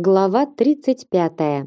Глава 35.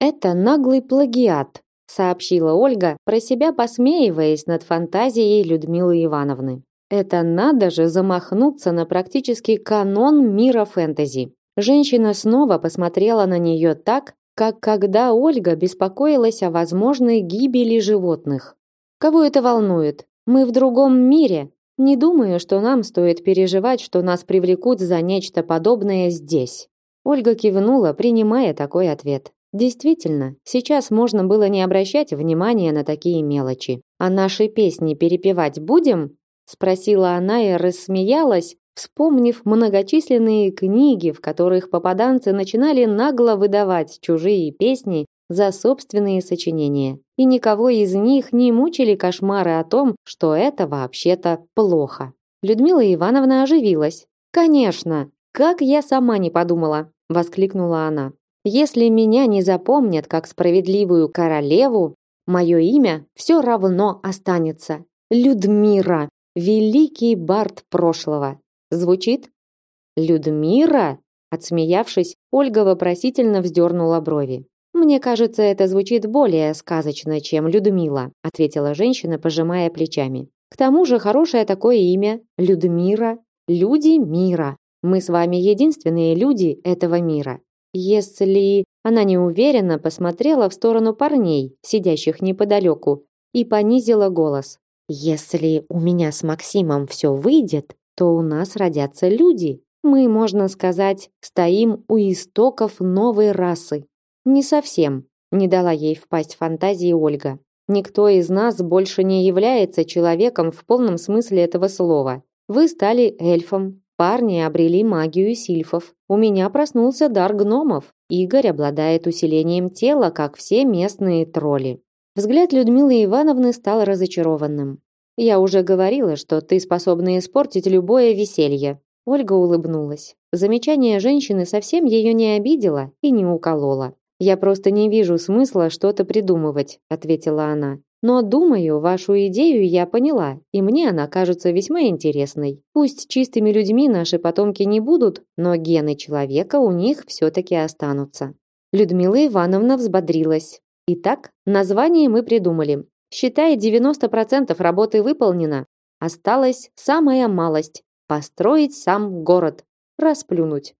Это наглый плагиат, сообщила Ольга, про себя посмеиваясь над фантазией Людмилы Ивановны. Это надо же замахнуться на практически канон мира фэнтези. Женщина снова посмотрела на нее так, как когда Ольга беспокоилась о возможной гибели животных. Кого это волнует? Мы в другом мире. Не думаю, что нам стоит переживать, что нас привлекут за нечто подобное здесь. Ольга кивнула, принимая такой ответ. Действительно, сейчас можно было не обращать внимания на такие мелочи. А наши песни перепевать будем? спросила она и рассмеялась, вспомнив многочисленные книги, в которых попаданцы начинали нагло выдавать чужие песни за собственные сочинения. И никого из них не мучили кошмары о том, что это вообще-то плохо. Людмила Ивановна оживилась. Конечно, как я сама не подумала воскликнула она. Если меня не запомнят как справедливую королеву, мое имя все равно останется. Людмира, великий бард прошлого. Звучит? Людмира? Отсмеявшись, Ольга вопросительно вздернула брови. Мне кажется, это звучит более сказочно, чем Людмила, ответила женщина, пожимая плечами. К тому же хорошее такое имя Людмира, люди мира. Мы с вами единственные люди этого мира. Если она неуверенно посмотрела в сторону парней, сидящих неподалеку, и понизила голос. Если у меня с Максимом все выйдет, то у нас родятся люди. Мы, можно сказать, стоим у истоков новой расы. Не совсем, не дала ей впасть фантазии Ольга. Никто из нас больше не является человеком в полном смысле этого слова. Вы стали эльфом, Парни обрели магию сильфов. У меня проснулся дар гномов. Игорь обладает усилением тела, как все местные тролли. Взгляд Людмилы Ивановны стал разочарованным. Я уже говорила, что ты способна испортить любое веселье. Ольга улыбнулась. Замечание женщины совсем ее не обидело и не укололо. Я просто не вижу смысла что-то придумывать, ответила она. Но, думаю, вашу идею я поняла, и мне она кажется весьма интересной. Пусть чистыми людьми наши потомки не будут, но гены человека у них все-таки останутся. Людмила Ивановна взбодрилась. Итак, название мы придумали. Считай, 90% работы выполнено. Осталась самая малость – построить сам город, расплюнуть.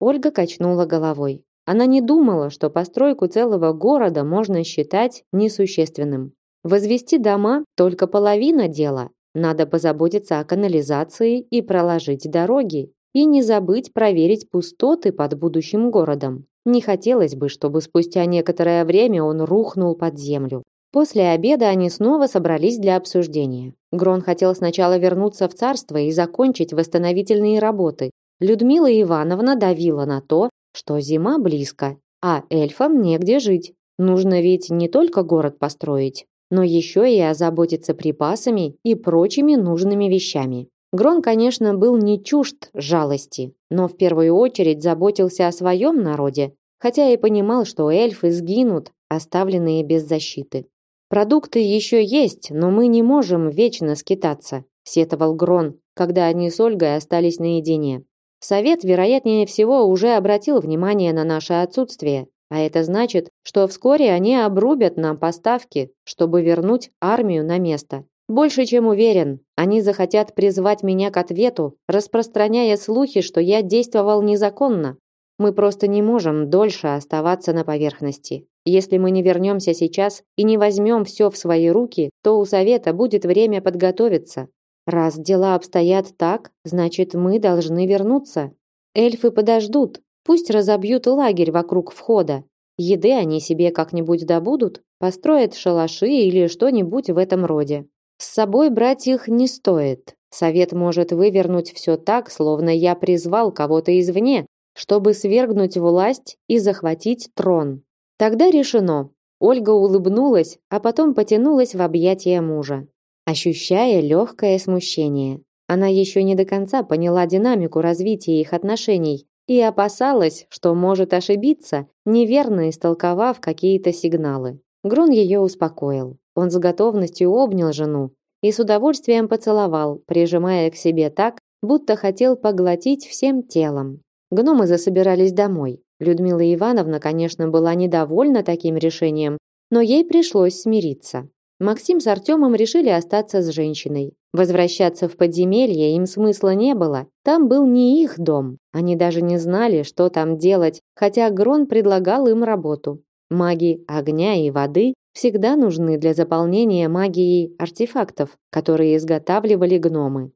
Ольга качнула головой. Она не думала, что постройку целого города можно считать несущественным. Возвести дома – только половина дела. Надо позаботиться о канализации и проложить дороги. И не забыть проверить пустоты под будущим городом. Не хотелось бы, чтобы спустя некоторое время он рухнул под землю. После обеда они снова собрались для обсуждения. Грон хотел сначала вернуться в царство и закончить восстановительные работы. Людмила Ивановна давила на то, что зима близко, а эльфам негде жить. Нужно ведь не только город построить, но еще и озаботиться припасами и прочими нужными вещами. Грон, конечно, был не чужд жалости, но в первую очередь заботился о своем народе, хотя и понимал, что эльфы сгинут, оставленные без защиты. Продукты еще есть, но мы не можем вечно скитаться, сетовал Грон, когда они с Ольгой остались наедине. Совет, вероятнее всего, уже обратил внимание на наше отсутствие а это значит, что вскоре они обрубят нам поставки, чтобы вернуть армию на место. Больше чем уверен, они захотят призвать меня к ответу, распространяя слухи, что я действовал незаконно. Мы просто не можем дольше оставаться на поверхности. Если мы не вернемся сейчас и не возьмем все в свои руки, то у совета будет время подготовиться. Раз дела обстоят так, значит, мы должны вернуться. Эльфы подождут, Пусть разобьют лагерь вокруг входа. Еды они себе как-нибудь добудут, построят шалаши или что-нибудь в этом роде. С собой брать их не стоит. Совет может вывернуть все так, словно я призвал кого-то извне, чтобы свергнуть власть и захватить трон. Тогда решено. Ольга улыбнулась, а потом потянулась в объятия мужа, ощущая легкое смущение. Она еще не до конца поняла динамику развития их отношений, и опасалась, что может ошибиться, неверно истолковав какие-то сигналы. Грон ее успокоил. Он с готовностью обнял жену и с удовольствием поцеловал, прижимая к себе так, будто хотел поглотить всем телом. Гномы засобирались домой. Людмила Ивановна, конечно, была недовольна таким решением, но ей пришлось смириться. Максим с Артемом решили остаться с женщиной. Возвращаться в подземелье им смысла не было. Там был не их дом. Они даже не знали, что там делать, хотя Грон предлагал им работу. Маги огня и воды всегда нужны для заполнения магией артефактов, которые изготавливали гномы.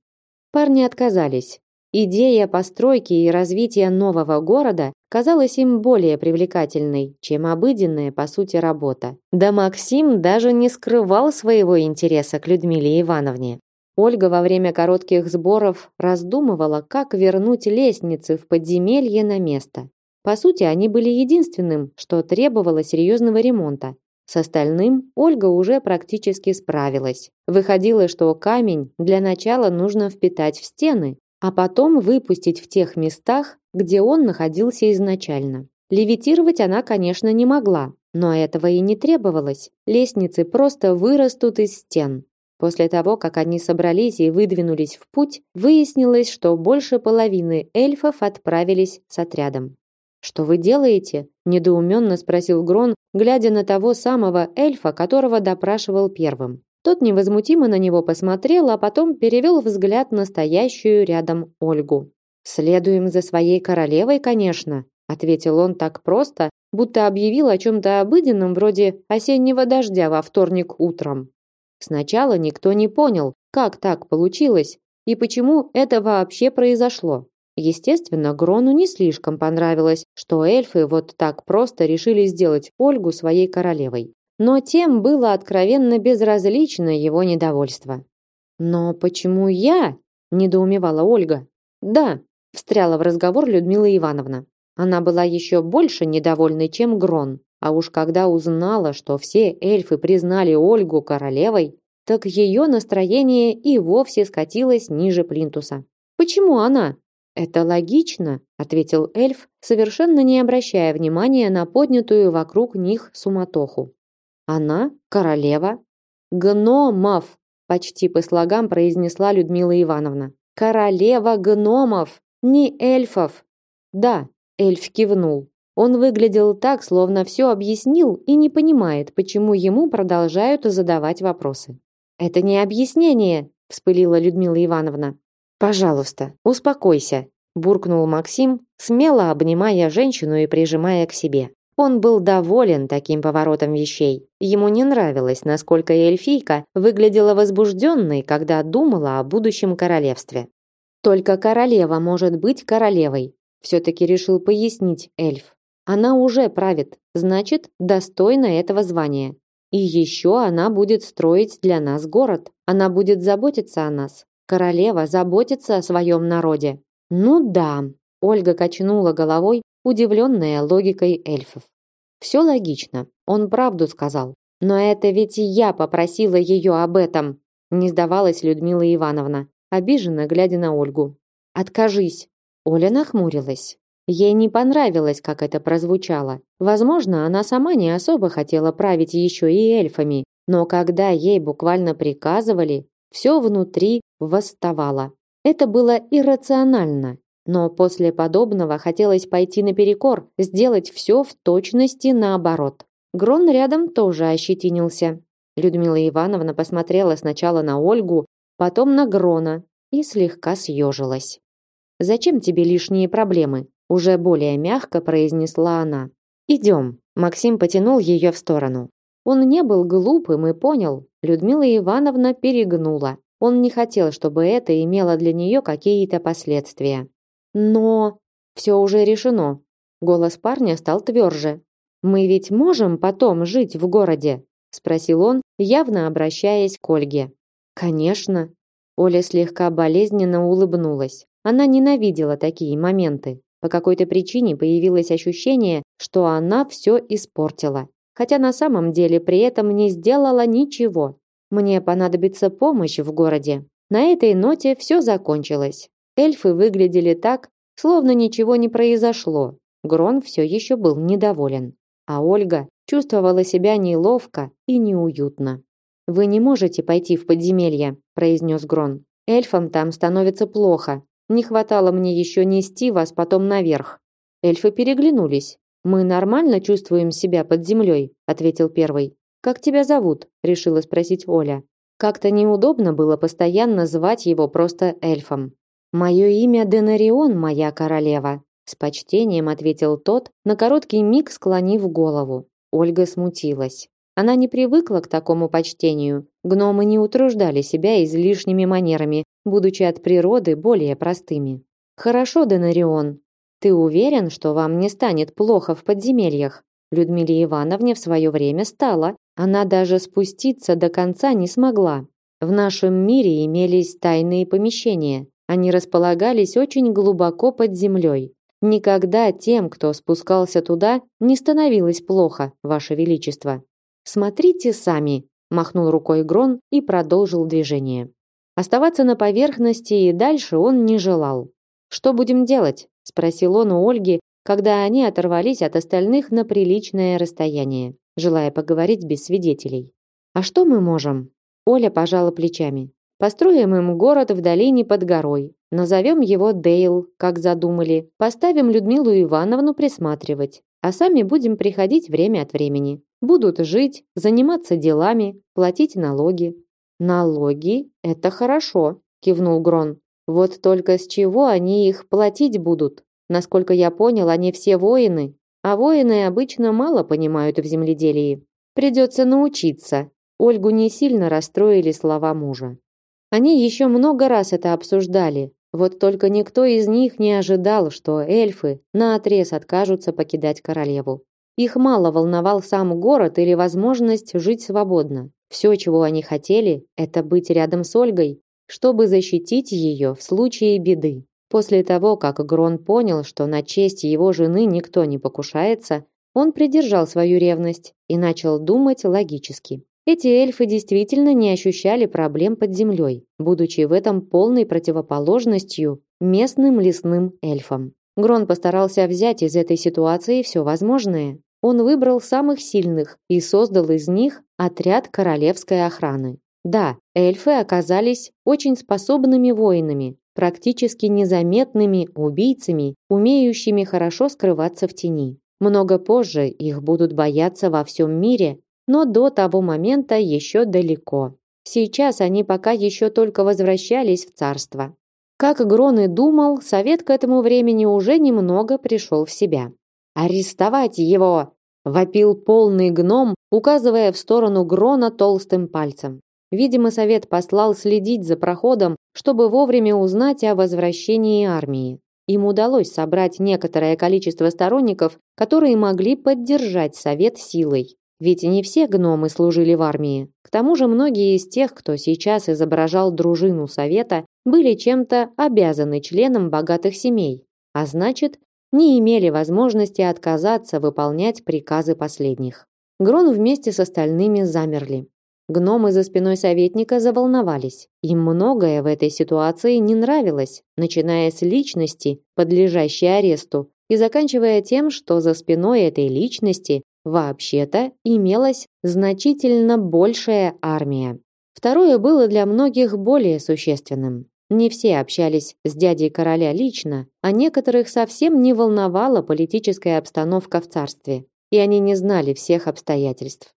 Парни отказались. Идея постройки и развития нового города казалась им более привлекательной, чем обыденная по сути работа. Да Максим даже не скрывал своего интереса к Людмиле Ивановне. Ольга во время коротких сборов раздумывала, как вернуть лестницы в подземелье на место. По сути, они были единственным, что требовало серьезного ремонта. С остальным Ольга уже практически справилась. Выходило, что камень для начала нужно впитать в стены, а потом выпустить в тех местах, где он находился изначально. Левитировать она, конечно, не могла, но этого и не требовалось. Лестницы просто вырастут из стен. После того, как они собрались и выдвинулись в путь, выяснилось, что больше половины эльфов отправились с отрядом. «Что вы делаете?» – недоуменно спросил Грон, глядя на того самого эльфа, которого допрашивал первым. Тот невозмутимо на него посмотрел, а потом перевел взгляд на стоящую рядом Ольгу. «Следуем за своей королевой, конечно», ответил он так просто, будто объявил о чем-то обыденном вроде осеннего дождя во вторник утром. Сначала никто не понял, как так получилось и почему это вообще произошло. Естественно, Грону не слишком понравилось, что эльфы вот так просто решили сделать Ольгу своей королевой но тем было откровенно безразлично его недовольство. «Но почему я?» – недоумевала Ольга. «Да», – встряла в разговор Людмила Ивановна. Она была еще больше недовольной, чем Грон, а уж когда узнала, что все эльфы признали Ольгу королевой, так ее настроение и вовсе скатилось ниже плинтуса. «Почему она?» «Это логично», – ответил эльф, совершенно не обращая внимания на поднятую вокруг них суматоху. Она королева гномов, почти по слогам произнесла Людмила Ивановна. Королева гномов, не эльфов. Да, эльф кивнул. Он выглядел так, словно все объяснил и не понимает, почему ему продолжают задавать вопросы. Это не объяснение, вспылила Людмила Ивановна. Пожалуйста, успокойся, буркнул Максим, смело обнимая женщину и прижимая к себе. Он был доволен таким поворотом вещей. Ему не нравилось, насколько эльфийка выглядела возбужденной, когда думала о будущем королевстве. Только королева может быть королевой, все-таки решил пояснить эльф. Она уже правит, значит, достойна этого звания. И еще она будет строить для нас город. Она будет заботиться о нас. Королева заботится о своем народе. Ну да, Ольга качнула головой, удивленная логикой эльфов. Все логично, он правду сказал. Но это ведь и я попросила ее об этом, не сдавалась Людмила Ивановна, обиженно глядя на Ольгу. Откажись. Оля нахмурилась. Ей не понравилось, как это прозвучало. Возможно, она сама не особо хотела править еще и эльфами, но когда ей буквально приказывали, все внутри восставало. Это было иррационально, но после подобного хотелось пойти наперекор, сделать все в точности наоборот. Грон рядом тоже ощетинился. Людмила Ивановна посмотрела сначала на Ольгу, потом на Грона и слегка съежилась. «Зачем тебе лишние проблемы?» уже более мягко произнесла она. «Идем». Максим потянул ее в сторону. Он не был глупым и понял, Людмила Ивановна перегнула. Он не хотел, чтобы это имело для нее какие-то последствия. Но все уже решено. Голос парня стал тверже. Мы ведь можем потом жить в городе, спросил он, явно обращаясь к Ольге. Конечно. Оля слегка болезненно улыбнулась. Она ненавидела такие моменты. По какой-то причине появилось ощущение, что она все испортила. Хотя на самом деле при этом не сделала ничего. Мне понадобится помощь в городе. На этой ноте все закончилось. Эльфы выглядели так, словно ничего не произошло. Грон все еще был недоволен, а Ольга чувствовала себя неловко и неуютно. Вы не можете пойти в подземелье, произнес Грон. Эльфам там становится плохо. Не хватало мне еще нести вас потом наверх. Эльфы переглянулись. Мы нормально чувствуем себя под землей, ответил первый. Как тебя зовут? решила спросить Оля. Как-то неудобно было постоянно звать его просто эльфом. Мое имя Денарион, моя королева, с почтением ответил тот, на короткий миг склонив голову. Ольга смутилась. Она не привыкла к такому почтению. Гномы не утруждали себя излишними манерами, будучи от природы более простыми. Хорошо, Денарион. Ты уверен, что вам не станет плохо в подземельях? Людмиле Ивановне в свое время стало. Она даже спуститься до конца не смогла. В нашем мире имелись тайные помещения. Они располагались очень глубоко под землей. Никогда тем, кто спускался туда, не становилось плохо, ваше величество. Смотрите сами, махнул рукой Грон и продолжил движение. Оставаться на поверхности и дальше он не желал. Что будем делать? спросил он у Ольги, когда они оторвались от остальных на приличное расстояние, желая поговорить без свидетелей. А что мы можем? Оля пожала плечами. Построим им город в долине под горой. Назовем его Дейл, как задумали. Поставим Людмилу Ивановну присматривать. А сами будем приходить время от времени. Будут жить, заниматься делами, платить налоги. Налоги – это хорошо, кивнул Грон. Вот только с чего они их платить будут? Насколько я понял, они все воины, а воины обычно мало понимают в земледелии. Придется научиться. Ольгу не сильно расстроили слова мужа. Они еще много раз это обсуждали. Вот только никто из них не ожидал, что эльфы наотрез откажутся покидать королеву. Их мало волновал сам город или возможность жить свободно. Все, чего они хотели, это быть рядом с Ольгой, чтобы защитить ее в случае беды. После того, как Грон понял, что на честь его жены никто не покушается, он придержал свою ревность и начал думать логически. Эти эльфы действительно не ощущали проблем под землей, будучи в этом полной противоположностью местным лесным эльфам. Грон постарался взять из этой ситуации все возможное. Он выбрал самых сильных и создал из них отряд королевской охраны. Да, эльфы оказались очень способными воинами, практически незаметными убийцами, умеющими хорошо скрываться в тени. Много позже их будут бояться во всем мире, но до того момента еще далеко. Сейчас они пока еще только возвращались в царство. Как Грон и думал, совет к этому времени уже немного пришел в себя. «Арестовать его!» – вопил полный гном, указывая в сторону Грона толстым пальцем. Видимо, совет послал следить за проходом, чтобы вовремя узнать о возвращении армии. Им удалось собрать некоторое количество сторонников, которые могли поддержать совет силой. Ведь не все гномы служили в армии. К тому же многие из тех, кто сейчас изображал дружину совета, были чем-то обязаны членам богатых семей, а значит, не имели возможности отказаться выполнять приказы последних. Грон вместе с остальными замерли. Гномы за спиной советника заволновались. Им многое в этой ситуации не нравилось, начиная с личности, подлежащей аресту, и заканчивая тем, что за спиной этой личности Вообще-то имелась значительно большая армия. Второе было для многих более существенным. Не все общались с дядей короля лично, а некоторых совсем не волновала политическая обстановка в царстве, и они не знали всех обстоятельств.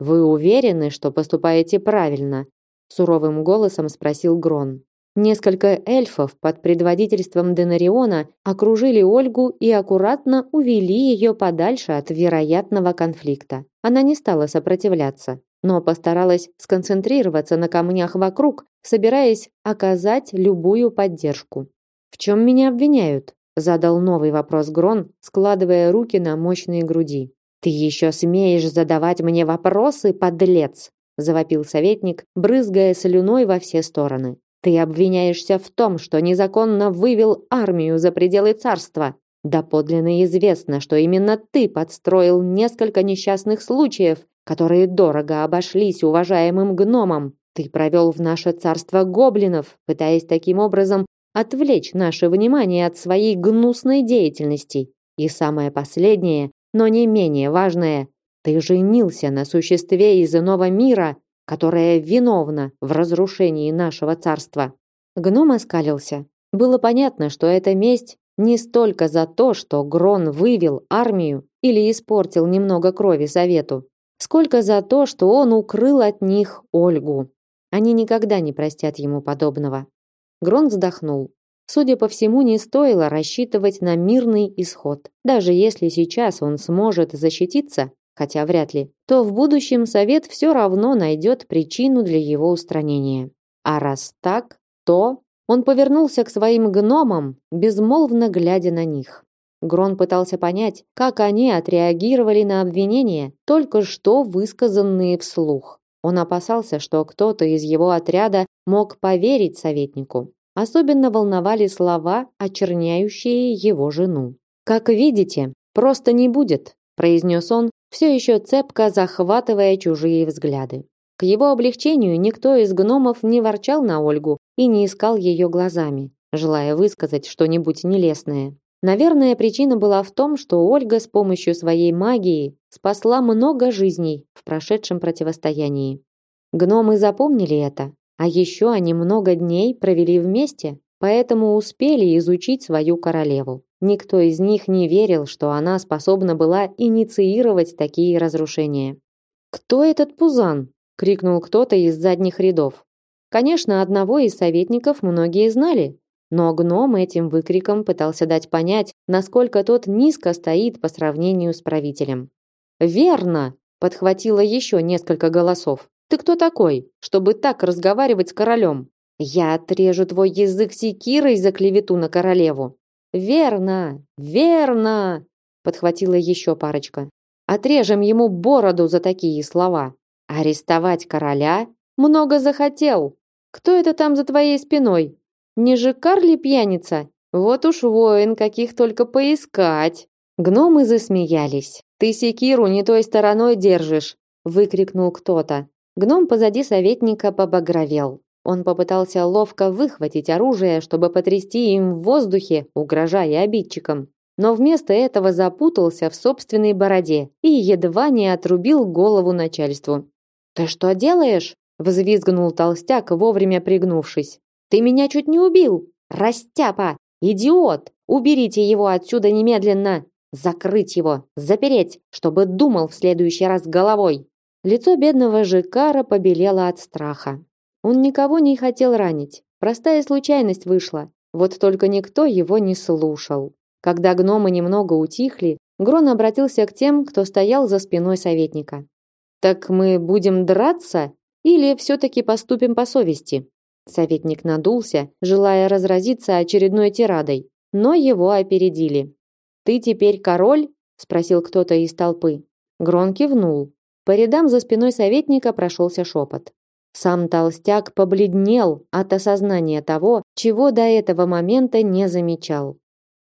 Вы уверены, что поступаете правильно? суровым голосом спросил Грон. Несколько эльфов под предводительством Денариона окружили Ольгу и аккуратно увели ее подальше от вероятного конфликта. Она не стала сопротивляться, но постаралась сконцентрироваться на камнях вокруг, собираясь оказать любую поддержку. «В чем меня обвиняют?» задал новый вопрос Грон, складывая руки на мощные груди. «Ты еще смеешь задавать мне вопросы, подлец!» завопил советник, брызгая слюной во все стороны. Ты обвиняешься в том, что незаконно вывел армию за пределы царства. Да подлинно известно, что именно ты подстроил несколько несчастных случаев, которые дорого обошлись уважаемым гномам. Ты провел в наше царство гоблинов, пытаясь таким образом отвлечь наше внимание от своей гнусной деятельности. И самое последнее, но не менее важное, ты женился на существе из иного мира, которая виновна в разрушении нашего царства. Гном оскалился. Было понятно, что эта месть не столько за то, что Грон вывел армию или испортил немного крови совету, сколько за то, что он укрыл от них Ольгу. Они никогда не простят ему подобного. Грон вздохнул. Судя по всему, не стоило рассчитывать на мирный исход. Даже если сейчас он сможет защититься, хотя вряд ли, то в будущем совет все равно найдет причину для его устранения. А раз так, то он повернулся к своим гномам, безмолвно глядя на них. Грон пытался понять, как они отреагировали на обвинения, только что высказанные вслух. Он опасался, что кто-то из его отряда мог поверить советнику. Особенно волновали слова, очерняющие его жену. «Как видите, просто не будет», произнес он, все еще цепко захватывая чужие взгляды. К его облегчению никто из гномов не ворчал на Ольгу и не искал ее глазами, желая высказать что-нибудь нелестное. Наверное, причина была в том, что Ольга с помощью своей магии спасла много жизней в прошедшем противостоянии. Гномы запомнили это, а еще они много дней провели вместе, поэтому успели изучить свою королеву. Никто из них не верил, что она способна была инициировать такие разрушения. «Кто этот Пузан?» – крикнул кто-то из задних рядов. Конечно, одного из советников многие знали, но гном этим выкриком пытался дать понять, насколько тот низко стоит по сравнению с правителем. «Верно!» – подхватило еще несколько голосов. «Ты кто такой, чтобы так разговаривать с королем? Я отрежу твой язык секирой за клевету на королеву!» «Верно! Верно!» – подхватила еще парочка. «Отрежем ему бороду за такие слова. Арестовать короля? Много захотел. Кто это там за твоей спиной? Не же Карли пьяница? Вот уж воин, каких только поискать. Гномы засмеялись. Ты секиру не той стороной держишь, выкрикнул кто-то. Гном позади советника побагровел. Он попытался ловко выхватить оружие, чтобы потрясти им в воздухе, угрожая обидчикам. Но вместо этого запутался в собственной бороде и едва не отрубил голову начальству. «Ты что делаешь?» – взвизгнул толстяк, вовремя пригнувшись. Ты меня чуть не убил! Растяпа! Идиот! Уберите его отсюда немедленно! Закрыть его! Запереть! Чтобы думал в следующий раз головой!» Лицо бедного Жикара побелело от страха. Он никого не хотел ранить. Простая случайность вышла. Вот только никто его не слушал. Когда гномы немного утихли, Грон обратился к тем, кто стоял за спиной советника. «Так мы будем драться или все-таки поступим по совести?» Советник надулся, желая разразиться очередной тирадой, но его опередили. «Ты теперь король?» – спросил кто-то из толпы. Грон кивнул. По рядам за спиной советника прошелся шепот. Сам толстяк побледнел от осознания того, чего до этого момента не замечал.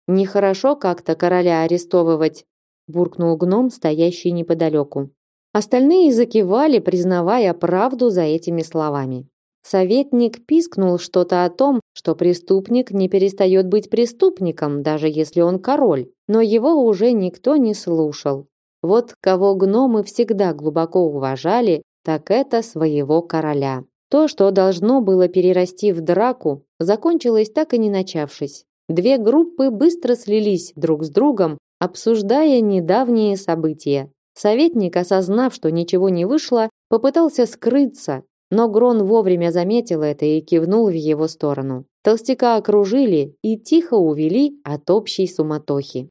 «Нехорошо как-то короля арестовывать», – буркнул гном, стоящий неподалеку. Остальные закивали, признавая правду за этими словами. Советник пискнул что-то о том, что преступник не перестает быть преступником, даже если он король, но его уже никто не слушал. Вот кого гномы всегда глубоко уважали, так это своего короля. То, что должно было перерасти в драку, закончилось так и не начавшись. Две группы быстро слились друг с другом, обсуждая недавние события. Советник, осознав, что ничего не вышло, попытался скрыться, но Грон вовремя заметил это и кивнул в его сторону. Толстяка окружили и тихо увели от общей суматохи.